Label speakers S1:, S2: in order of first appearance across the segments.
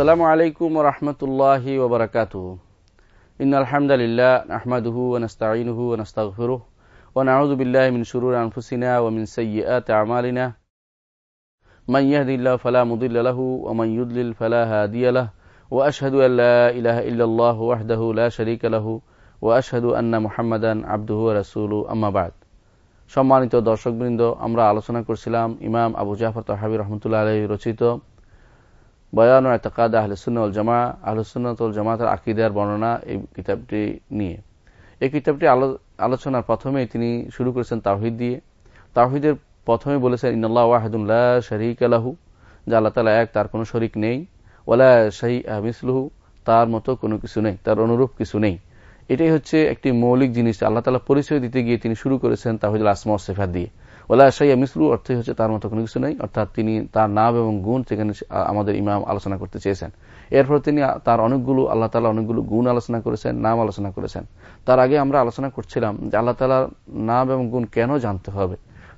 S1: আসসালামু আলাইকুম রহমতুল্লাহি ওবরাকাত ইন আলহামদুলিল্লাহ আহমাদুহু ওনস্তাইনহু ওনস্তাগফিরুহ ونعوذ بالله من شرور أنفسنا ومن سيئات أعمالنا من يهدي الله فلا مضل له ومن يضلل فلا هادي له وأشهد أن لا إله إلا الله وحده لا شريك له وأشهد أن محمدا عبده ورسوله أما بعد সম্মানিত দর্শকবৃন্দ আমরা আলোচনা করছিলাম ইমাম আবু জাফর তাহাবি রহমতুল্লাহ আলহী রচিত বয়ান এতকাদ আহলুসুল জামা আহলুসুল জামাতের আকিদার বর্ণনা এই কিতাবটি নিয়ে। এই কিতাবটি আলোচনার প্রথমে তিনি শুরু করেছেন তাহিদ দিয়ে। তাহিদের প্রথমে বলেছেন ইন্নআল্লাহ ওয়াহেদুল্লাহ শরিক আলাহু যে আল্লাহ তালা এক, তার কোনো শরিক নেই। ওলা শাহি আহমিসলুহু তার মতো কোনো কিছু নেই, তার অনুরূপ কিছু নেই। এটাই হচ্ছে একটি মৌলিক জিনিস, আল্লাহ তালা পরিচয় দিতে গিয়ে তিনি শুরু করেছেন তাহিদুল আসমা সেফা দিয়ে। ওলা শাহী মিসলু অর্থই হচ্ছে তার মতো কোনো কিছু নেই, অর্থাৎ তিনি তার নাম এবং গুণ সেখানে আমাদের ইমাম আলোচনা করতে চেয়েছেন। এরপর তিনি তার অনেকগুলো, আল্লাহ তালা অনেকগুলো গুণ আলোচনা করেছেন, নাম আলোচনা করেছেন। তার আগে আমরা আলোচনা করছিলাম যে আল্লাহ তালার নাম এবং গুণ কেন জানতে হবে?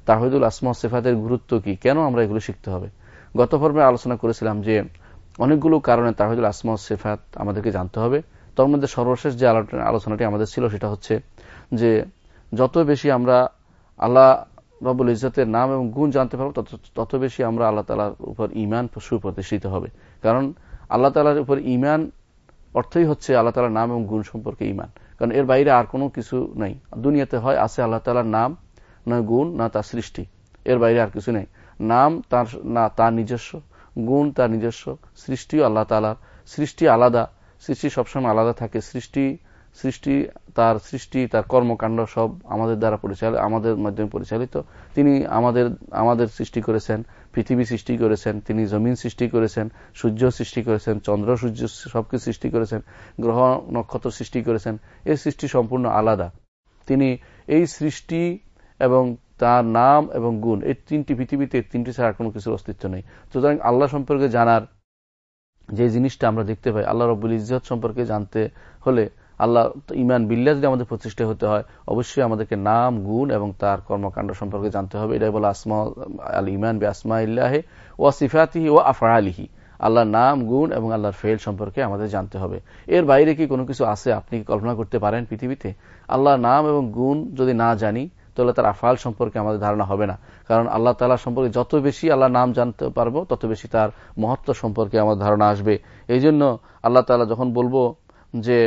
S1: তাহিদুল আসমা সেফাতের গুরুত্ব কি? কেন আমরা এগুলো শিখতে হবে? গত পর্বে আলোচনা করেছিলাম যে অনেকগুলো কারণে তাহিদুল আসমা সেফাত আমাদেরকে জানতে হবে। তার মধ্যে সর্বশেষ যে আলোচনাটি আমাদের ছিল সেটা হচ্ছে যে যত বেশি আমরা আল্লাহ রবুল ইজতের নাম এবং গুণ জানতে পারব, তত বেশি আমরা আল্লাহ তালার উপর ইমান সুপ্রতিষ্ঠিত হবে। কারণ আল্লাহ তালার উপর ইমান অর্থই হচ্ছে আল্লাহ তালার নাম এবং গুণ সম্পর্কে ইমান কারণ এর বাইরে আর কোনো কিছু নেই। দুনিয়াতে হয়, আছে আল্লাহ তালার নাম নয় গুণ, না তার সৃষ্টি। এর বাইরে আর কিছু নেই। নাম তার, না, তার নিজস্ব, গুণ তার নিজস্ব, সৃষ্টিও আল্লাহ তালার সৃষ্টি আলাদা, সৃষ্টি সবসময় আলাদা থাকে। সৃষ্টি সৃষ্টি, তার সৃষ্টি, তার কর্মকাণ্ড সব আমাদের দ্বারা পরিচালিত, আমাদের মাধ্যমে পরিচালিত। তিনি আমাদের আমাদের সৃষ্টি করেছেন, পৃথিবী সৃষ্টি করেছেন, তিনি জমিন সৃষ্টি করেছেন, সূর্য সৃষ্টি করেছেন, চন্দ্র, সূর্য সবকিছু সৃষ্টি করেছেন, গ্রহ, নক্ষত্র সৃষ্টি করেছেন এই সৃষ্টি সম্পূর্ণ আলাদা। তিনি এই সৃষ্টি এবং তার নাম এবং গুণ, এই তিনটি পৃথিবীতে তিনটি ছাড়া কোনো কিছুর অস্তিত্ব নেই। সুতরাং আল্লাহ সম্পর্কে জানার যে জিনিসটা আমরা দেখতে পাই, আল্লাহ রব্বুল ইজত সম্পর্কে জানতে হলে আল্লাহ ইমান বিল্লা যদি আমাদের প্রতিষ্ঠা হতে হয়, অবশ্যই আমাদেরকে নাম, গুণ এবং তার কর্মকাণ্ড সম্পর্কে জানতে হবে। এটাই বলে আসমা, আল ইমান বে আসমা ইল্লাহে ও সিফাতিহি ও আফরালিহি আল্লাহর নাম, গুণ এবং আল্লাহর ফেল সম্পর্কে আমাদের জানতে হবে। এর বাইরে কি কোনো কিছু আছে আপনি কল্পনা করতে পারেন পৃথিবীতে? আল্লাহর নাম এবং গুণ যদি না জানি, তাহলে তার আফাল সম্পর্কে আমাদের ধারণা হবে না। কারণ আল্লাহ তালা সম্পর্কে যত বেশি আল্লাহ নাম জানতে পারব, তত বেশি তার মহত্ব সম্পর্কে আমাদের ধারণা আসবে। এই জন্য আল্লাহ তালা যখন বলব যে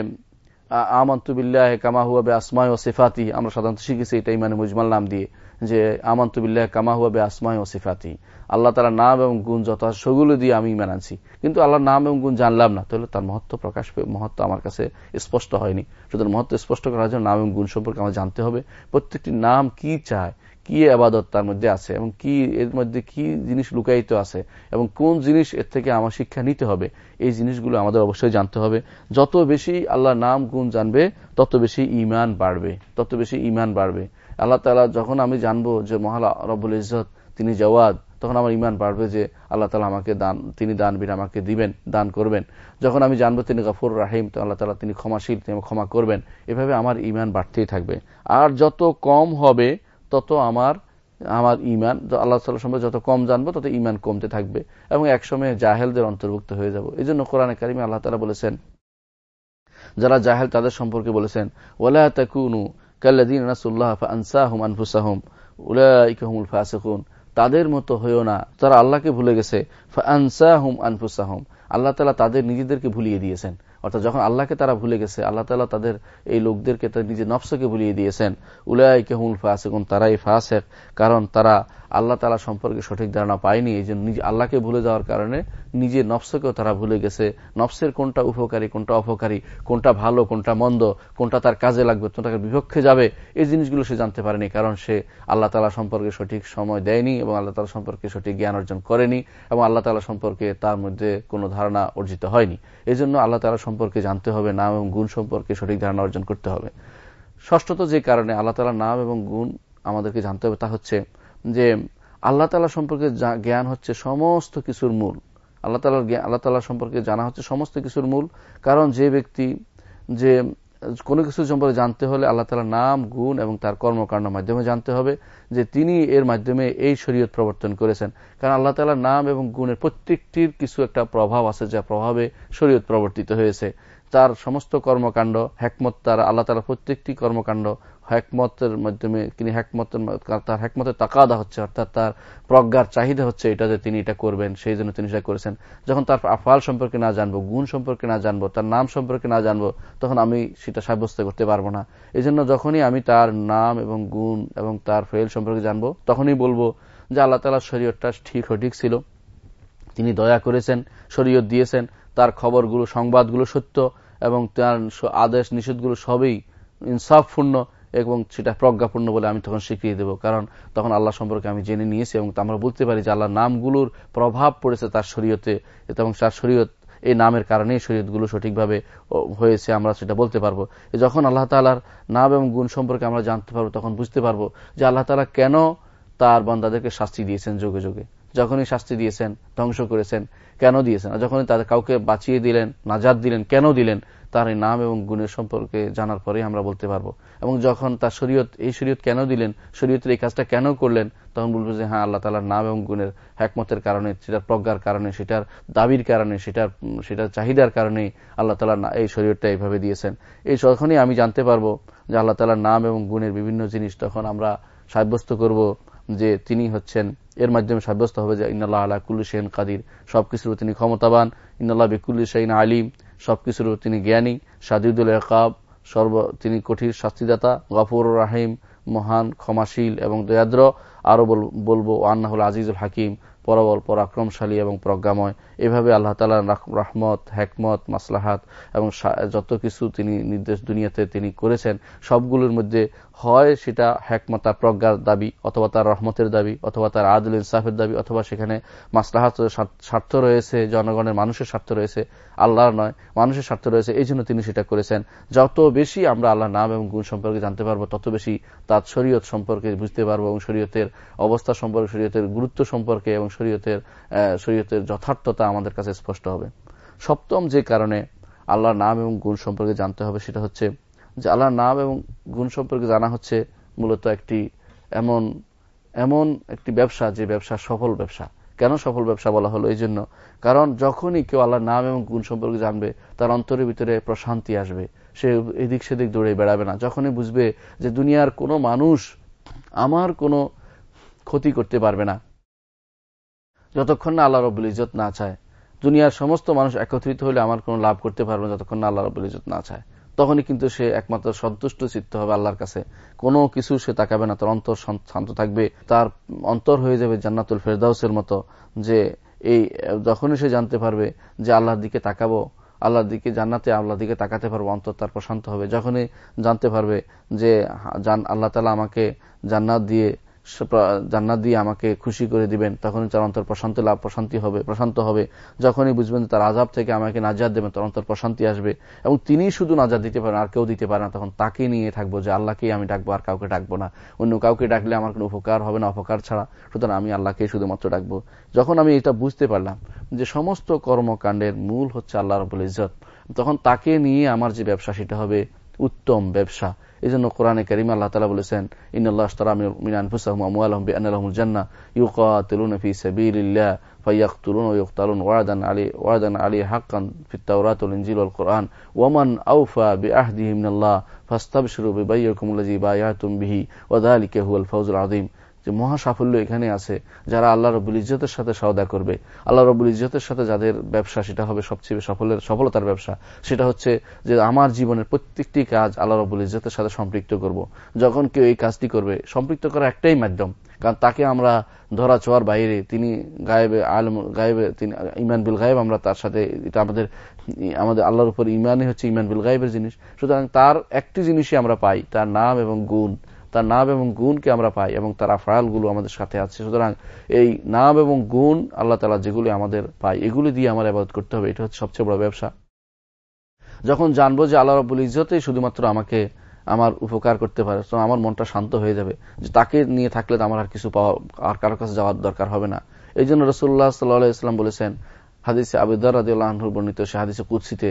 S1: আমন্তুবিল্লাহ কামাহুয়াবে আসমায় ও সেফাতি আমরা সাধারণত শিখেছি এটাই মানে মুজমাল নাম দিয়ে। যে আমন্তুবিল্লাহ কামাহুয়াবে আসমাই ও সিফাতি। আল্লাহ তালা নাম এবং গুণ যত সেগুলো দিয়ে আমি ইমান আনছি। কিন্তু আল্লাহর নাম এবং গুণ জানলাম না, তাহলে তার মহত্ব প্রকাশ মহত্ব আমার কাছে স্পষ্ট হয়নি। সুতরাং মহত্ব স্পষ্ট করার জন্য নাম এবং গুণ সম্পর্কে আমার জানতে হবে। প্রত্যেকটি নাম কি চায়, কি আবাদত তার মধ্যে আছে এবং কি এর মধ্যে কি জিনিস লুকায়িত আছে এবং কোন জিনিস এর থেকে আমার শিক্ষা নিতে হবে, এই জিনিসগুলো আমাদের অবশ্যই জানতে হবে। যত বেশি আল্লাহ নাম, গুণ জানবে, তত বেশি ইমান বাড়বে, তত বেশি ইমান বাড়বে। আল্লাহ তালা যখন আমি জানব যে মহালা রব্বুল ইজত তিনি জওয়াদ তখন আমার ইমান বাড়বে যে আল্লাহ তালা আমাকে দান, তিনি দান বিন আমাকে দিবেন, দান করবেন। যখন আমি জানব তিনি গফুর রাহিম, তো আল্লাহ তালা তিনি ক্ষমাশীল, তিনি ক্ষমা করবেন। এভাবে আমার ইমান বাড়তেই থাকবে। আর যত কম হবে, তত আমার আমার ইমান আল্লাহ তাল্লাহ সম্পর্কে যত কম জানব, তত ইমান কমতে থাকবে এবং একসময় জাহেলদের অন্তর্ভুক্ত হয়ে যাব। এই জন্য কোরআনে কারিমে আল্লাহ তালা বলেছেন, যারা জাহেল তাদের সম্পর্কে বলেছেন ওলা তাকুনু কাল্লাদিন রাসুল্লাহ আনসাহম আনফুসাহম উলাইকাহুমুল ফাসিকুন। তাদের মতো হয়েও না। তারা আল্লাহকে ভুলে গেছে। আনসাহুম আনফুসাহম। আল্লাহ তালা তাদের নিজেদেরকে ভুলিয়ে দিয়েছেন। অর্থাৎ যখন আল্লাহকে তারা ভুলে গেছে, আল্লাহ তালা তাদের এই লোকদেরকে, তাদের নিজের নফসকে ভুলিয়ে দিয়েছেন। উলাইকে হুল ফাসেকুন। তারাই ফাসেক। কারণ তারা আল্লাহ তালা সম্পর্কে সঠিক ধারণা পায়নি, এই জন্য নিজে আল্লাহকে ভুলে যাওয়ার কারণে নিজের নফসকেও তারা ভুলে গেছে। নফসের কোনটা উপকারী, কোনটা অপকারী, কোনটা ভালো, কোনটা মন্দ, কোনটা তার কাজে লাগবে, কোনটা বিপক্ষে যাবে, এই জিনিসগুলো সে জানতে পারেনি, কারণ সে আল্লাহ তালা সম্পর্কে সঠিক সময় দেয়নি এবং আল্লাহ তালা সম্পর্কে সঠিক জ্ঞান অর্জন করেনি এবং আল্লাহ তালা সম্পর্কে তার মধ্যে কোনো ধারণা অর্জিত হয়নি। এই জন্য আল্লাহ তালা সম্পর্কে জানতে হবে, নাম এবং গুণ সম্পর্কে সঠিক ধারণা অর্জন করতে হবে। ষষ্ঠত যে কারণে আল্লাহ তালার নাম এবং গুণ আমাদেরকে জানতে হবে তা হচ্ছে যে আল্লাহ তালা সম্পর্কে জ্ঞান হচ্ছে সমস্ত কিছুর মূল। আল্লাহ তালার আল্লাহ তালা সম্পর্কে জানা হচ্ছে সমস্ত কিছুর মূল। কারণ যে ব্যক্তি যে কোনো কিছু সম্পর্কে জানতে হলে আল্লাহ তালার নাম, গুণ এবং তার কর্মকাণ্ড মাধ্যমে জানতে হবে যে তিনি এর মাধ্যমে এই শরীয়ত প্রবর্তন করেছেন। কারণ আল্লাহ তালার নাম এবং গুণের প্রত্যেকটির কিছু একটা প্রভাব আছে, যা প্রভাবে শরীয়ত প্রবর্তিত হয়েছে। তার সমস্ত কর্মকাণ্ড হ্যাকমত তার আল্লাহ তালা প্রত্যেকটি কর্মকাণ্ড হ্যাকমতের মাধ্যমে তিনি হ্যাকমতের তার হ্যাকমতের তাকাদা হচ্ছে, অর্থাৎ তার প্রজ্ঞার চাহিদা হচ্ছে এটা যে তিনি এটা করবেন, সেই জন্য তিনি সেটা করেছেন। যখন তার আফাল সম্পর্কে না জানব, গুণ সম্পর্কে না জানব, তার নাম সম্পর্কে না জানব, তখন আমি সেটা সাব্যস্ত করতে পারব না। এই জন্য যখনই আমি তার নাম এবং গুণ এবং তার ফেল সম্পর্কে জানব, তখনই বলব যে আল্লাহ তালার শরীয়তটা ঠিক সঠিক ছিল। তিনি দয়া করেছেন, শরীয়ত দিয়েছেন, তার খবরগুলো, সংবাদগুলো সত্য। এবং তার আদেশ নিষেধগুলো সবই ইনসাফপূর্ণ এবং সেটা প্রজ্ঞাপূর্ণ বলে আমি তখন স্বীকৃতি দেবো। কারণ তখন আল্লাহ সম্পর্কে আমি জেনে নিয়েছি এবং আমরা বলতে পারি যে আল্লাহর নামগুলোর প্রভাব পড়েছে তার শরীয়তে, এবং তার শরীয়ত, এই নামের কারণেই শরীয়তগুলো সঠিকভাবে হয়েছে, আমরা সেটা বলতে পারব। যখন আল্লাহ তালার নাম এবং গুণ সম্পর্কে আমরা জানতে পারব, তখন বুঝতে পারব যে আল্লাহ তালা কেন তার বন্দাদেরকে শাস্তি দিয়েছেন যোগে যোগে। যখনই শাস্তি দিয়েছেন, ধ্বংস করেছেন, কেন দিয়েছেন? আর যখনই তাদের কাউকে বাঁচিয়ে দিলেন, নাজাদ দিলেন, কেন দিলেন? তার এই নাম এবং গুণের সম্পর্কে জানার পরেই আমরা বলতে পারব। এবং যখন তার শরীয়ত, এই শরীয়ত কেন দিলেন, শরীয়তের এই কাজটা কেন করলেন, তখন বলব যে হ্যাঁ আল্লাহ তালার নাম এবং গুণের হ্যাকমতের কারণে, সেটার প্রজ্ঞার কারণে, সেটার দাবির কারণে, সেটার সেটার চাহিদার কারণে আল্লাহ তালা এই শরীয়তটা এইভাবে দিয়েছেন। এই যখনই আমি জানতে পারব যে আল্লাহ তালার নাম এবং গুণের বিভিন্ন জিনিস, তখন আমরা সাব্যস্ত করব যে তিনি হচ্ছেন, এর মাধ্যমে সাব্যস্ত হবে যে ইন্নআল্লাহ আল্লাহ কুল্লু সেন কাদির। সবকিছুর তিনি ক্ষমতাবান ইন্নআল্লাহ বিকুল্লু সেন আলিম, সবকিছুর তিনি জ্ঞানী সাদিউদ্দুল একাব সর্ব, তিনি কঠিন শাস্তিদাতা, গফর রাহিম, মহান, ক্ষমাশীল এবং দয়াদ্র। আরও বলব আন্নাহুল আজিজুল হাকিম, পরবল, পরাক্রমশালী এবং প্রজ্ঞাময়। এভাবে আল্লাহ তালা রহমত হ্যাকমত মাসলাহাত এবং যত কিছু তিনি নির্দেশ দুনিয়াতে তিনি করেছেন, সবগুলোর মধ্যে হয় সেটা হ্যাকমতা প্রজ্ঞার দাবি অথবা তার রহমতের দাবি অথবা তার আদুল ইনসাফের দাবি অথবা সেখানে মাসলাহাত স্বার্থ রয়েছে, জনগণের মানুষের স্বার্থ রয়েছে, আল্লাহর নয়, মানুষের স্বার্থ রয়েছে, এই জন্য তিনি সেটা করেছেন। যত বেশি আমরা আল্লাহ নাম এবং গুণ সম্পর্কে জানতে পারব, তত বেশি তার শরীয়ত সম্পর্কে বুঝতে পারব এবং শরীয়তের অবস্থা সম্পর্কে, শরীয়তের গুরুত্ব সম্পর্কে এবং শরীয়তের শরীয়তের যথার্থতা আমাদের কাছে স্পষ্ট হবে। সপ্তম যে কারণে আল্লাহর নাম এবং গুণ সম্পর্কে জানতে হবে সেটা হচ্ছে যে আল্লাহর নাম এবং গুণ সম্পর্কে জানা হচ্ছে মূলত একটি এমন এমন একটি ব্যবসা যে ব্যবসা সফল ব্যবসা। কেন সফল ব্যবসা বলা হলো? এই জন্য কারণ যখনই কেউ আল্লাহর নাম এবং গুণ সম্পর্কে জানবে, তার অন্তরের ভিতরে প্রশান্তি আসবে। সে এদিক সেদিক দৌড়ে বেড়াবে না। যখনই বুঝবে যে দুনিয়ার কোনো মানুষ আমার কোনো ক্ষতি করতে পারবে না যতক্ষণ না আল্লাহ রবুল ইজত না চায়, দুনিয়ার সমস্ত মানুষ একত্রিত হলে আমার কোনো লাভ করতে পারবে যতক্ষণ না আল্লাহ রবুল ইজত না চায়। তখনই কিন্তু সে একমাত্র সন্তুষ্ট চিত্ত হবে আল্লাহর কাছে। কোনো কিছু সে তাকাবে না, তার অন্তর শান্ত থাকবে। তার অন্তর হয়ে যাবে জান্নাতুল ফেরদাউসের মতো যে এই, যখনই সে জানতে পারবে যে আল্লাহর দিকে তাকাবো, আল্লাহর দিকে জান্নাতে, আল্লাহর দিকে তাকাতে পারব, অন্তর তার প্রশান্ত হবে। যখনই জানতে পারবে যে আল্লাহ তালা আমাকে জান্নাত দিয়ে জান্নাত দিয়ে আমাকে খুশি করে দিবেন, তখনই তার অন্তর প্রশান্তি লাভ, প্রশান্তি হবে, প্রশান্ত হবে। যখনই বুঝবেন তার আজাব থেকে আমাকে নাজাদ দেবেন, তার অন্তর প্রশান্তি আসবে। এবং তিনি শুধু নাজাদ দিতে পারেন, আর কেউ দিতে পারে না। তখন তাকে নিয়ে থাকব যে আল্লাহকেই আমি ডাকবো, আর কাউকে ডাকবো না। অন্য কাউকে ডাকলে আমার কোনো উপকার হবে না, অপকার ছাড়া। সুতরাং আমি আল্লাহকেই শুধুমাত্র ডাকবো। যখন আমি এটা বুঝতে পারলাম যে সমস্ত কর্মকাণ্ডের মূল হচ্ছে আল্লাহ রবুল ইজত তখন তাকে নিয়ে আমার যে ব্যবসা, সেটা হবে উত্তম ব্যবসা। এই জন্য কোরআনে করিম আল্লাহ তালা বলেছেন ইন্নআল্লাহ আশতারা মিনানফুসাহম আমুয়ালহম বি আনালাহমুল জান্না ইউকাতুলুন ফি সাবিলিল্লাহ ফাইয়াকতুলুন ওয়া ইউকতালুন ওয়াদান আলী ওয়াদান আলী হাক্কান ফিত তাওরাত ওয়াল ইনজিল ওয়াল কোরআন ওয়ামান আওফা বিআহদিহি মিনাল্লাহ ফাস্তাবশিরু বিবাইয়িকুম আল্লাযী বায়াতুম বিহি ওয়া যালিকা হুয়াল ফাওজুল আযীম যে মহা সাফল্য এখানে আছে, যারা আল্লাহ রবুল ইজতের সাথে সওদা করবে। আল্লাহ রবুল ইজতের সাথে যাদের ব্যবসা, সেটা হবে সবচেয়ে সফলের সফলতার ব্যবসা। সেটা হচ্ছে যে আমার জীবনের প্রত্যেকটি কাজ আল্লাহ রবুল ইজতের সাথে সম্পৃক্ত করব। যখন কেউ এই কাজটি করবে, সম্পৃক্ত করা একটাই মাধ্যম। কারণ তাকে আমরা ধরা ছোঁয়ার বাইরে, তিনি গায়েবে আলম, গায়েবে, তিনি ইমান বিল গায়েব, আমরা তার সাথে, এটা আমাদের আমাদের আল্লাহর উপর ইমানই হচ্ছে ইমান বিল গায়েবের জিনিস। সুতরাং তার একটি জিনিসই আমরা পাই, তার নাম এবং গুণ। তার নাম এবং গুণকে আমরা পাই এবং তার আফরালগুলো আমাদের সাথে আছে। সুতরাং এই নাম এবং গুণ আল্লাহ তালা যেগুলি আমাদের পাই এগুলি দিয়ে আমার আবাদ করতে হবে। এটা হচ্ছে সবচেয়ে বড় ব্যবসা। যখন জানব যে আল্লাহ রবুল ইজতেই শুধুমাত্র আমাকে, আমার উপকার করতে পারে, তো আমার মনটা শান্ত হয়ে যাবে। যে তাকে নিয়ে থাকলে তো আমার আর কিছু পাওয়া, আর কারোর কাছে যাওয়ার দরকার হবে না। এই জন্য রসুল্লাহ সাল্লাহ ইসলাম বলেছেন, হাদিসে আবিদার রাজি আল্লাহর বর্ণিত, সে হাদিসে কুৎসিতে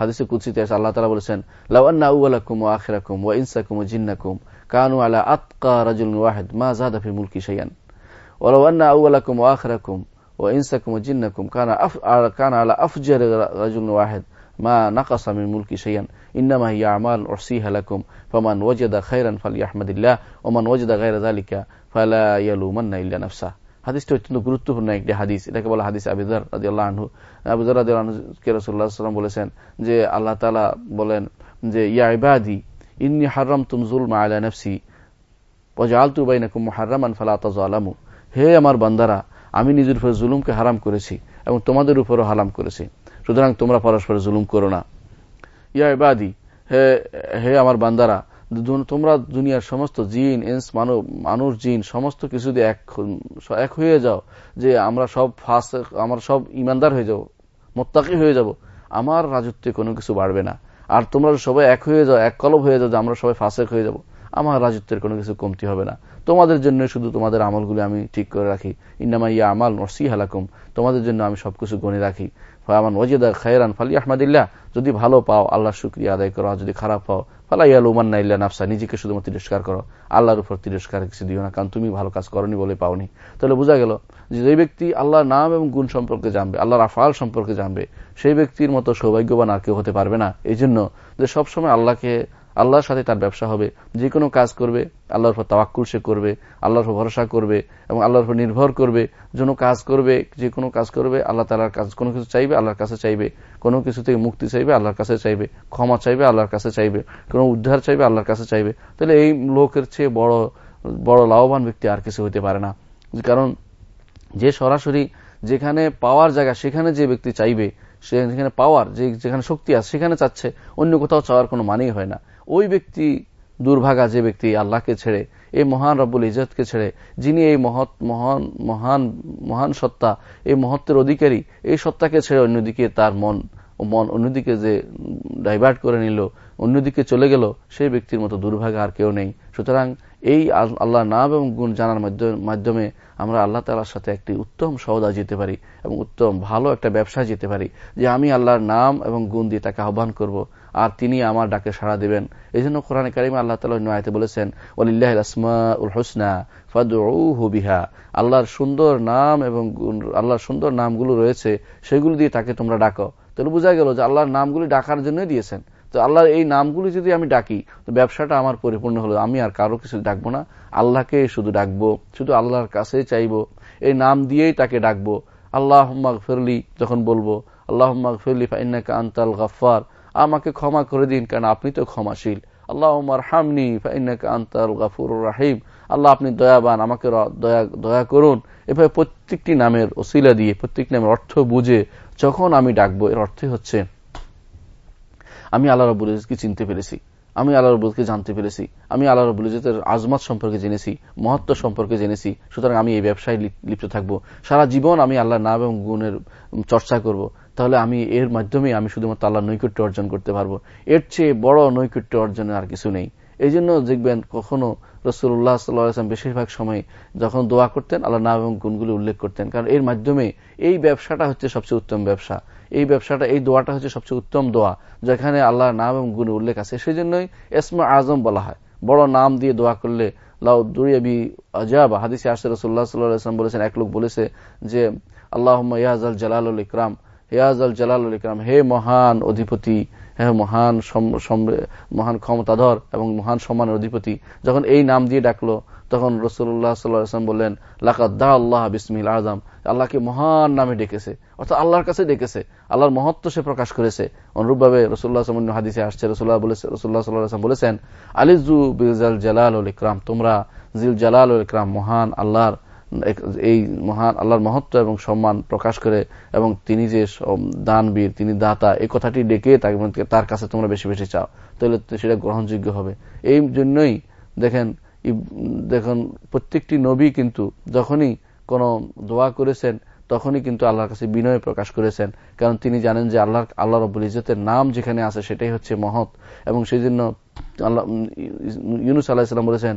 S1: হাদিসে আছে আল্লাহ তালা বলেছেন লাউন্না আউ্লাকুম ও আখরাকুম ও ইনসাকুম ও জিন্নাকুম। কানু আলা আতকা রাজুল ওয়াহেদ মা জাদাফি মুলকি শাইয়ান ولو أن أولكم وآخركم وإنسكم وجنكم كان أف... كان على أفجر رجل واحد ما نقص من ملك شيئا إنما هي أعمال أحصيها لكم فمن وجد خيرا فليحمد الله ومن وجد غير ذلك فلا يلومن إلا نفسه হাদিসটি অত্যন্ত গুরুত্বপূর্ণ একটি হাদিস এটাকে বলা হাদিস আবিদার রাজি আল্লাহ আনহু আবিদার রাজি আল্লাহকে রসুল্লাহ সাল্লাম বলেছেন যে আল্লাহ তালা বলেন যে ইয়া ইবাদি ইন্নি হারাম তুম জুলমা আলা নফসি ওজালতু বাইনাকুম মুহাররামান ফালা তাজালামু হে আমার বান্দারা, আমি নিজের উপর জুলুমকে হারাম করেছি এবং তোমাদের উপরও হারাম করেছি। সুতরাং তোমরা পরস্পর জুলুম করো না। ইয়া ইবাদি, হে হে আমার বান্দারা তোমরা দুনিয়ার সমস্ত জিন এন্স মানব, মানুষ, জিন, সমস্ত কিছু দিয়ে এক এক হয়ে যাও, যে আমরা সব ফাঁস আমরা সব ইমানদার হয়ে যাব, মোত্তাকি হয়ে যাব। আমার রাজত্বে কোনো কিছু বাড়বে না। আর তোমরা সবাই এক হয়ে যাও, এক কলব হয়ে যাও যে আমরা সবাই ফাঁসেক হয়ে যাব। আমার রাজত্বের কোনো কিছু কমতি হবে না। তোমাদের জন্য শুধু তোমাদের আমলগুলি আমি ঠিক করে রাখি। ইন্নামা ইয়া আমাল নরসি হালাকুম তোমাদের জন্য আমি সবকিছু গণে রাখি। আমার ওয়াজিদা খায়রান ফালি আহমাদিল্লাহ যদি ভালো পাও আল্লাহ শুক্রিয়া আদায় করো। যদি খারাপ পাও ফালা ফালাই আলুমান্না ইল্লা নাফসা। নিজেকে শুধুমাত্র তিরস্কার করো। আল্লাহর উপর তিরস্কার কিছু দিও না, কারণ তুমি ভালো কাজ করনি বলে পাওনি। তাহলে বোঝা গেল যে ব্যক্তি আল্লাহর নাম এবং গুণ সম্পর্কে জানবে, আল্লাহর আফাল সম্পর্কে জানবে, সেই ব্যক্তির মতো সৌভাগ্যবান আর কেউ হতে পারবে না। এই জন্য যে সবসময় আল্লাহকে, আল্লাহর সাথে তার ব্যবসা হবে, যে কোনো কাজ করবে, আল্লাহর উপর তাওয়াক্কুল সে করবে, আল্লাহর উপর ভরসা করবে এবং আল্লাহর উপর নির্ভর করবে যেন কাজ করবে, যে কোনো কাজ করবে, আল্লাহ তালার কাজ কোনো কিছু চাইবে, আল্লাহর কাছে চাইবে। কোনো কিছু থেকে মুক্তি চাইবে, আল্লাহর কাছে চাইবে। ক্ষমা চাইবে, আল্লাহর কাছে চাইবে। কোনো উদ্ধার চাইবে, আল্লাহর কাছে চাইবে। তাহলে এই লোকের চেয়ে বড় বড় লাভবান ব্যক্তি আর কিছু হতে পারে না। কারণ যে সরাসরি যেখানে পাওয়ার জায়গা, সেখানে যে ব্যক্তি চাইবে, সেখানে পাওয়ার, যে যেখানে শক্তি আছে, সেখানে চাচ্ছে, অন্য কোথাও চাওয়ার কোনো মানেই হয় না। ওই ব্যক্তি দুর্ভাগা, যে ব্যক্তি আল্লাহকে ছেড়ে, এই মহান রব্বুল ইজতকে ছেড়ে, যিনি এই মহৎ, মহান মহান মহান সত্তা, এই মহত্বের অধিকারী, এই সত্তাকে ছেড়ে অন্যদিকে তার মন মন অন্যদিকে যে ডাইভার্ট করে নিল, অন্যদিকে চলে গেল, সেই ব্যক্তির মতো দুর্ভাগা আর কেউ নেই। সুতরাং এই আল্লাহ নাম এবং গুণ জানার মাধ্যমে আমরা আল্লাহ তালার সাথে একটি উত্তম সৌদা যেতে পারি এবং উত্তম ভালো একটা ব্যবসা যেতে পারি যে আমি আল্লাহর নাম এবং গুণ দিয়ে তাকে আহ্বান করব। আর তিনি আমার ডাকে সাড়া দেবেন। এই জন্য কোরআন কারিমে আল্লাহ তালা আয়তে বলেছেন ওলিল্লাহ আসমা উল হোসনা বিহা। আল্লাহর সুন্দর নাম এবং আল্লাহর সুন্দর নামগুলো রয়েছে, সেগুলো দিয়ে তাকে তোমরা ডাকো। তাহলে বোঝা গেল যে আল্লাহর নামগুলি ডাকার জন্যই দিয়েছেন। তো আল্লাহর এই নামগুলি যদি আমি ডাকি, তো ব্যবসাটা আমার পরিপূর্ণ হলো। আমি আর কারও কিছু ডাকবো না। আল্লাহকে শুধু ডাকবো, শুধু আল্লাহর কাছে চাইব। এই নাম দিয়েই তাকে ডাকবো। আল্লাহ ফেরলি যখন বলব আল্লাহ ফেরলি ফাইনাকা আন্তাল গাফার আমাকে ক্ষমা করে দিন, কারণ আপনি তো ক্ষমাশীল। আল্লাহ হামনি ফাইনাকা আন্তাল গাফুর রাহিম আল্লাহ আপনি দয়াবান, আমাকে দয়া দয়া করুন। এভাবে প্রত্যেকটি নামের ওসিলা দিয়ে, প্রত্যেকটি নামের অর্থ বুঝে যখন আমি ডাকবো, এর অর্থই হচ্ছে আমি আল্লাহ রব্বুল ইজকে চিনতে পেরেছি। আমি আল্লাহ রব্বুলকে জানতে পেরেছি। আমি আল্লাহ রব্বুল ইজতের আজমত সম্পর্কে জেনেছি, মহত্ব সম্পর্কে জেনেছি। সুতরাং আমি এই ব্যবসায় লিপ্ত থাকব। সারা জীবন আমি আল্লাহ নাম এবং গুণের চর্চা করব। তাহলে আমি এর মাধ্যমে আমি শুধুমাত্র আল্লাহ নৈকট্য অর্জন করতে পারব। এর চেয়ে বড় নৈকট্য অর্জনের আর কিছু নেই। এই জন্য দেখবেন কখনো রসুল্লাহ সাল্লাম বেশিরভাগ সময় যখন দোয়া করতেন আল্লাহ নাম এবং গুণগুলি উল্লেখ করতেন। কারণ এর মাধ্যমে এই ব্যবসাটা হচ্ছে সবচেয়ে উত্তম ব্যবসা। এই ব্যবসাটা, এই দোয়াটা হচ্ছে সবচেয়ে উত্তম দোয়া, যেখানে আল্লাহর নাম এবং গুণের উল্লেখ আছে। সেই জন্যই এসমা আজম বলা হয়। বড় নাম দিয়ে দোয়া করলে, লাউ দুরিয়াবি আজাব, হাদিসে আসে রসুল্লাহ সাল্লাম বলেছেন, এক লোক বলেছে যে আল্লাহ ইয়াজ আল জালাল ইকরাম হেয়াজ আল জালাল ইকরাম, হে মহান অধিপতি হ্যাঁ মহান মহান ক্ষমতাধর এবং মহান সম্মানের অধিপতি। যখন এই নাম দিয়ে ডাকলো তখন রসুল্লাহ সাল্লাম বললেন লাকাদ্দা আল্লাহ বিসমিল আজম আল্লাহকে মহান নামে ডেকেছে। অর্থাৎ আল্লাহর কাছে ডেকেছে। আল্লাহর মহত্ব সে প্রকাশ করেছে। অনুরূপভাবে রসুল্লাহ সামান্য হাদিসে আসছে রসুল্লাহ বলেছে রসুল্লাহ সাল্লাহ বলেছেন আলিজু বিজাল জালাল উল ইকরাম। তোমরা জিল জালাল উল ইকরাম, মহান আল্লাহর, এই মহান আল্লাহর মহত্ব এবং সম্মান প্রকাশ করে এবং তিনি যে দানবীর, তিনি দাতা, এই কথাটি ডেকে তার কাছে তোমরা বেশি বেশি চাও। তাহলে সেটা গ্রহণযোগ্য হবে। এই জন্যই দেখেন দেখুন, প্রত্যেকটি নবী কিন্তু যখনই কোন দোয়া করেছেন, তখনই কিন্তু আল্লাহর কাছে বিনয় প্রকাশ করেছেন। কারণ তিনি জানেন যে আল্লাহ আল্লাহ রবুল ইজতের নাম যেখানে আছে সেটাই হচ্ছে মহৎ। এবং সেই জন্য আল্লাহ ইউনুস আল্লাহ বলেছেন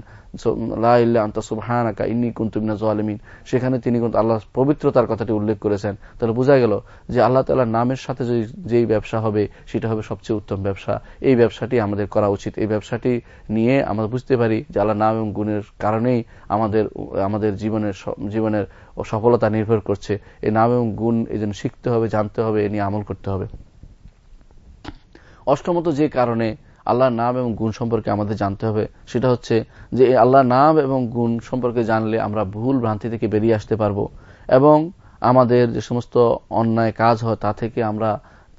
S1: সুবহানাকা ইন্নি কুন্তুমিনা জোয়ালিমিন সেখানে তিনি কিন্তু আল্লাহ পবিত্রতার কথাটি উল্লেখ করেছেন। তাহলে বোঝা গেল যে আল্লাহ তালার নামের সাথে যেই ব্যবসা হবে, সেটা হবে সবচেয়ে উত্তম ব্যবসা। এই ব্যবসাটি আমাদের করা উচিত। এই ব্যবসাটি নিয়ে আমরা বুঝতে পারি যে আল্লাহ নাম এবং গুণের কারণেই আমাদের আমাদের জীবনের জীবনের সফলতা নির্ভর করছে। এই নাম এবং গুণ এই শিখতে হবে, জানতে হবে, এ নিয়ে আমল করতে হবে। অষ্টমত যে কারণে আল্লাহর নাম এবং গুণ সম্পর্কে আমাদের জানতে হবে। সেটা হচ্ছে যে এই আল্লাহর নাম এবং গুণ সম্পর্কে জানলে আমরা ভুল ভ্রান্তি থেকে বেরিয়ে আসতে পারব এবং আমাদের যে সমস্ত অন্যায় কাজ হয় তা থেকে আমরা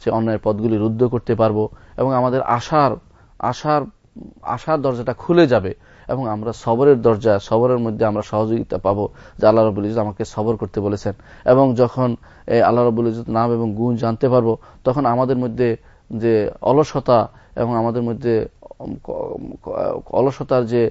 S1: সে অন্যায়ের পদগুলি রুদ্ধ করতে পারব এবং আমাদের আশার আশার আশার দরজাটা খুলে যাবে এবং আমরা সবরের দরজা, সবরের মধ্যে আমরা সহযোগিতা পাবো যে আল্লাহ রবুল ইজত আমাকে সবর করতে বলেছেন। এবং যখন আল্লাহ রবুল ইজত নাম এবং গুণ জানতে পারব, তখন আমাদের মধ্যে যে অলসতা এবং আমাদের মধ্যে অলসতার যে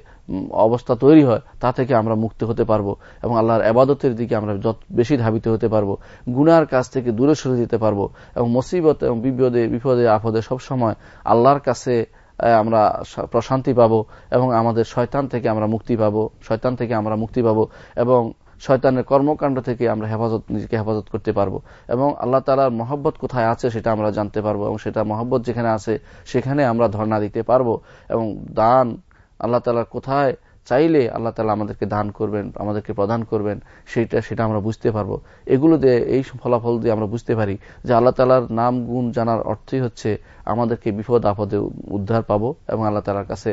S1: অবস্থা তৈরি হয়, তা থেকে আমরা মুক্ত হতে পারব এবং আল্লাহর আবাদতের দিকে আমরা যত বেশি ধাবিত হতে পারব, গুনার কাছ থেকে দূরে সরে যেতে পারব এবং মুসিবত এবং বিপদে বিপদে, আপদে সবসময় আল্লাহর কাছে আমরা প্রশান্তি পাবো এবং আমাদের শয়তান থেকে আমরা মুক্তি পাবো, শয়তান থেকে আমরা মুক্তি পাবো এবং শয়তানের কর্মকাণ্ড থেকে আমরা হেফাজত, নিজেকে হেফাজত করতে পারব। এবং আল্লাহ তালার মহব্বত কোথায় আছে সেটা আমরা জানতে পারব এবং সেটা মহব্বত যেখানে আছে সেখানে আমরা ধর্ণা দিতে পারব। এবং দান আল্লাহ তালার কোথায় চাইলে আল্লাহ তালা আমাদেরকে দান করবেন, আমাদেরকে প্রদান করবেন সেটা সেটা আমরা বুঝতে পারব। এগুলো দিয়ে, এই ফলাফল দিয়ে আমরা বুঝতে পারি যে আল্লাহ তালার নাম গুণ জানার অর্থই হচ্ছে আমাদেরকে বিপদ আপদে উদ্ধার পাবো এবং আল্লাহ তালার কাছে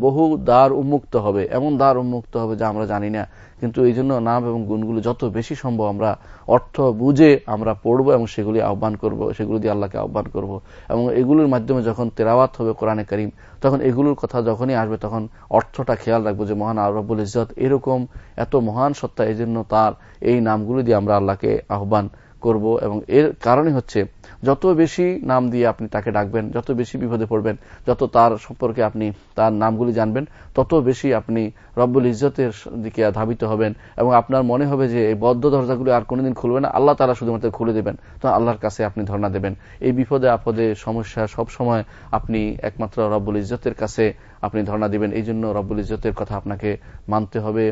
S1: বহু দ্বার উন্মুক্ত হবে। এমন দ্বার উন্মুক্ত হবে যা আমরা জানি না। কিন্তু এই জন্য নাম এবং গুণগুলো যত বেশি সম্ভব আমরা অর্থ বুঝে আমরা পড়ব এবং সেগুলি আহ্বান করব, সেগুলো দিয়ে আল্লাহকে আহ্বান করব। এবং এগুলোর মাধ্যমে যখন তেরাওয়াত হবে কোরআনে করিম, তখন এগুলোর কথা যখনই আসবে, তখন অর্থটা খেয়াল রাখব যে, মহান আরবুল ইজত এরকম এত মহান সত্তা এই জন্য তার এই নামগুলো দিয়ে আমরা আল্লাহকে আহ্বান করব এবং এর কারণে হচ্ছে, যত বেশি নাম দিয়ে আপনি তাকে ডাকবেন, যত বেশি বিপদে পড়বেন, যত তার সম্পর্কে আপনি তার নামগুলি জানবেন, তত বেশি আপনি রব্বুল ইজ্জতের দিকে ধাবিত হবেন এবং আপনার মনে হবে যে এই বদ্ধ দরজাগুলি আর কোনোদিন খুলবে না। আল্লাহ তারা শুধুমাত্র খুলে দেবেন। তো আল্লাহর কাছে আপনি ধর্ণা দেবেন। এই বিপদে আপদে সমস্যা সব সময় আপনি একমাত্র রব্বুল ইজ্জতের কাছে আপনি ধর্ণা দিবেন। এই জন্য রব্বুল ইজ্জতের কথা আপনাকে মানতে হবে।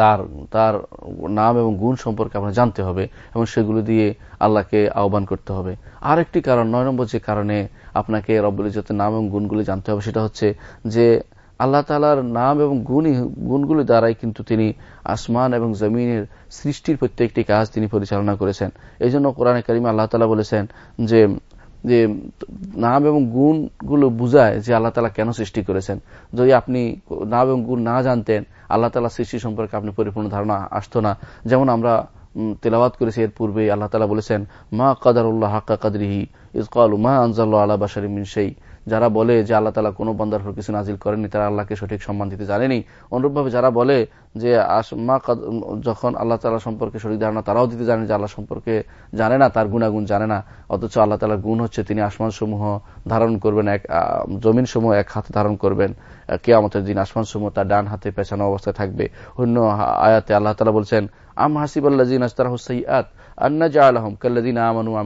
S1: তার তার নাম এবং গুণ সম্পর্কে আপনার জানতে হবে এবং সেগুলো দিয়ে আল্লাহকে আহ্বান করতে হবে। আর একটি কারণ, নয় নম্বর যে কারণে আপনাকে রব্বুল ইজতের নাম এবং গুণগুলি জানতে হবে সেটা হচ্ছে যে আল্লাহ তালার নাম এবং গুণই গুণগুলি দ্বারাই কিন্তু তিনি আসমান এবং জমিনের সৃষ্টির প্রত্যেকটি কাজ তিনি পরিচালনা করেছেন। এই জন্য কোরআনে করিমে আল্লাহ তালা বলেছেন যে যে নাম এবং গুণগুলো বুঝায় যে আল্লাহ তালা কেন সৃষ্টি করেছেন। যদি আপনি নাম এবং গুণ না জানতেন, আল্লাহ তালা সৃষ্টি সম্পর্কে আপনি পরিপূর্ণ ধারণা আসতো না। যেমন আমরা তেলাওয়াত করেছি এর পূর্বে আল্লাহ তালা বলেছেন, মা কাদার উল্লাহ হাক্কা কাদরিহি ইসকাল মা আনজাল্লাহ আল্লাহ বাসারি মিন সেই যারা বলে যে আল্লাহ তালা কোনো বন্দার উপর কিছু নাজিল করেনি তারা আল্লাহকে সঠিক সম্মান দিতে জানেনি। অনুরূপভাবে যারা বলে যে মা যখন আল্লাহ তালা সম্পর্কে সঠিক ধারণা তারাও দিতে জানে যে আল্লাহ সম্পর্কে জানে না, তার গুণাগুণ জানে না। অথচ আল্লাহ তালার গুণ হচ্ছে তিনি আসমান সমূহ ধারণ করবেন, এক জমিন সমূহ এক হাতে ধারণ করবেন। কে আমাদের দিন আসমান সমূহ তার ডান হাতে পেছানো অবস্থায় থাকবে। অন্য আয়াতে আল্লাহ তালা বলছেন, আম হাসিব আল্লাহ আস্তারাহ সৈয়াত নাম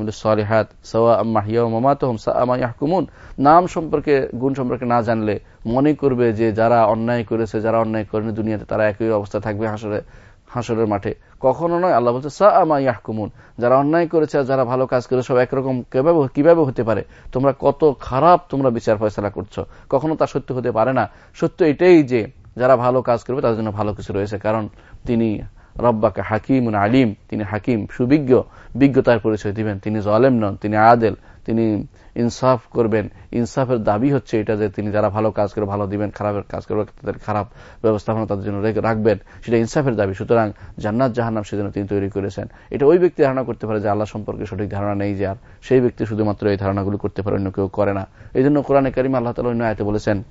S1: সম্পর্কে, গুণ সম্পর্কে না জানলে মনে করবে যে যারা অন্যায় করেছে, যারা অন্যায় করেনি দুনিয়াতে, তারা একই অবস্থা থাকবে হাসরে, হাসরের মাঠে। কখনো নয়, আল্লাহ বলছে সা আমা ইয়াহকুমুন। যারা অন্যায় করেছে আর যারা ভালো কাজ করে সব একরকম কীভাবে কীভাবে হতে পারে? তোমরা কত খারাপ তোমরা বিচার ফয়সলা করছ। কখনো তা সত্য হতে পারে না। সত্য এটাই যে, যারা ভালো কাজ করবে, তাদের জন্য ভালো কিছু রয়েছে। কারণ তিনি রব্বাকে হাকিম আলিম, তিনি হাকিম, সুবিজ্ঞ বিজ্ঞতার পরিচয় দিবেন। তিনি জলেম নন, তিনি আদেল, তিনি ইনসাফ করবেন। ইনসাফের দাবি হচ্ছে এটা যে তিনি যারা ভালো কাজ করে, ভালো দিবেন খারাপের কাজ করবে তাদের খারাপ ব্যবস্থাপনা তাদের জন্য রাখবেন। সেটা ইনসাফের দাবি। সুতরাং জান্নাত, জাহান্নাম সেজন্য তিনি তৈরি করেছেন। এটা ওই ব্যক্তি ধারণা করতে পারে যে আল্লাহ সম্পর্কে সঠিক ধারণা নেই যে আর। সেই ব্যক্তি শুধুমাত্র এই ধারণাগুলো করতে পারে, অন্য কেউ করে না। এই জন্য কোরআনে করিম আল্লাহ তালা অন্য আয়তে বলেছেন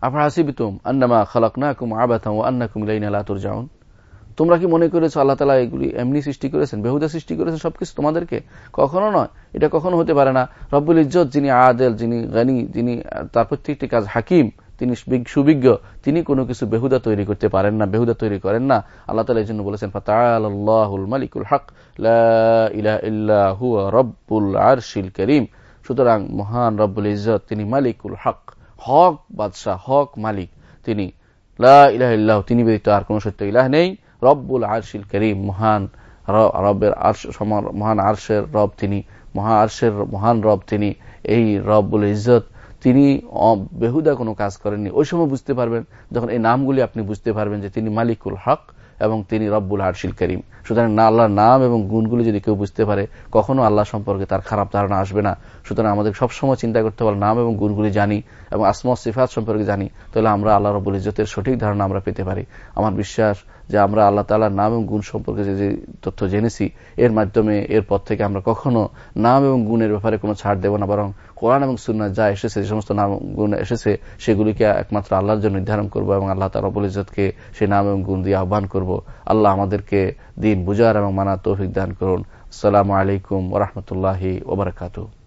S1: আপনার হাসিবিতুম আন্নামা খালাক না কুম আবাথাম আন্না কুমিলাইনা লাতুর যাউন তোমরা কি মনে করেছ আল্লাহ তালা এগুলি এমনি সৃষ্টি করেছেন, বেহুদা সৃষ্টি করেছেন সবকিছু তোমাদেরকে? কখনো নয়, এটা কখনো হতে পারে না। রব্বুল ইজ্জত যিনি আদেল, যিনি গানি, যিনি, তার প্রত্যেকটি কাজ হাকিম, তিনি সুবিজ্ঞ, তিনি কোনো কিছু বেহুদা তৈরি করতে পারেন না, বেহুদা তৈরি করেন না। আল্লাহ তালা এই জন্য বলেছেন মালিকুল হক রব্বুল আরশিল করিম। সুতরাং মহান রব্বুল ইজ্জত, তিনি মালিকুল হক হক বাদশাহ, হক মালিক তিনি। লাহ তিনি ব্যতীত আর কোন সত্য ইলাহ নেই। রব্বুল আরশিল করিম, মহান রবের মহান আরশের রব তিনি, মহা আরশের মহান রব তিনি, এই রব্বুল ইজত তিনি বেহুদা কোনো কাজ করেননি। ওই সময় বুঝতে পারবেন, যখন এই নামগুলি আপনি বুঝতে পারবেন যে তিনি মালিকুল হক এবং তিনি রব্বুল হারশিল করিম। সুতরাং না আল্লাহর নাম এবং গুণগুলি যদি কেউ বুঝতে পারে, কখনো আল্লাহ সম্পর্কে তার খারাপ ধারণা আসবে না। সুতরাং আমাদের সবসময় চিন্তা করতে পারে নাম এবং গুণগুলি জানি এবং আসমা সিফাত সম্পর্কে জানি, তাহলে আমরা আল্লাহ রব্বুল ইজতের সঠিক ধারণা আমরা পেতে পারি। আমার বিশ্বাস যে আমরা আল্লাহ তালার নাম এবং গুণ সম্পর্কে যে তথ্য জেনেছি, এর মাধ্যমে এর পর থেকে আমরা কখনো নাম এবং গুণের ব্যাপারে কোনো ছাড় দেব না, বরং কোরআন এবং সুন্না যা এসেছে, যে সমস্ত নাম গুণ এসেছে, সেগুলিকে একমাত্র আল্লাহর জন্য নির্ধারণ করব এবং আল্লাহ তালা রবুল ইজতকে সেই নাম এবং গুণ দিয়ে আহ্বান করব। আল্লাহ আমাদেরকে দিন বুঝার এবং মানা তৌফিক দান করুন। আসসালামু আলাইকুম ওরহমতুল্লাহি ওবরাকাতু